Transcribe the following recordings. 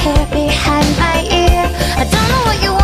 hair behind my ear. I don't know what you want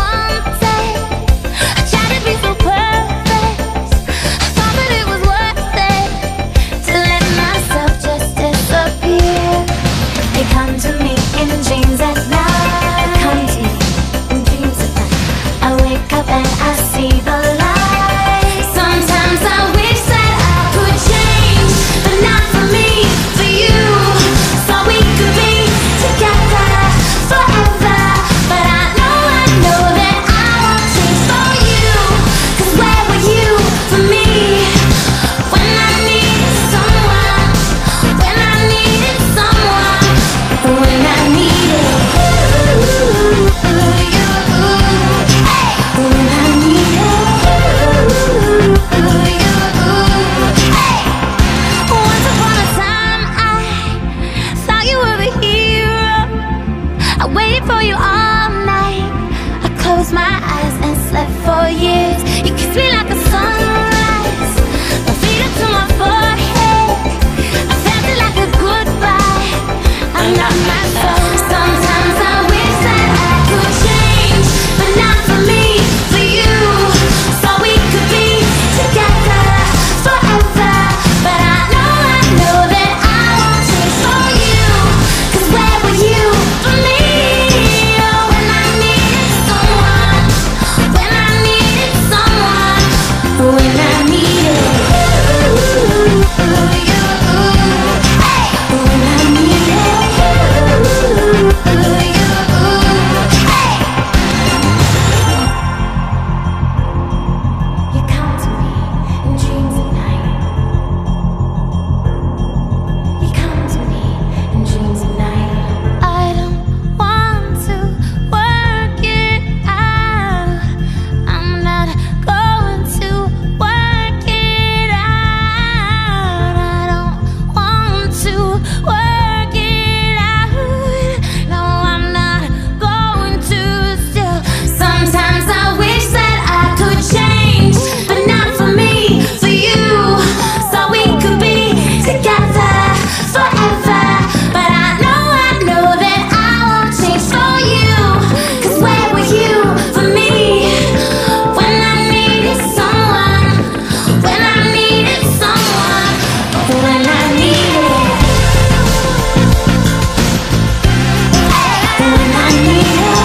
me.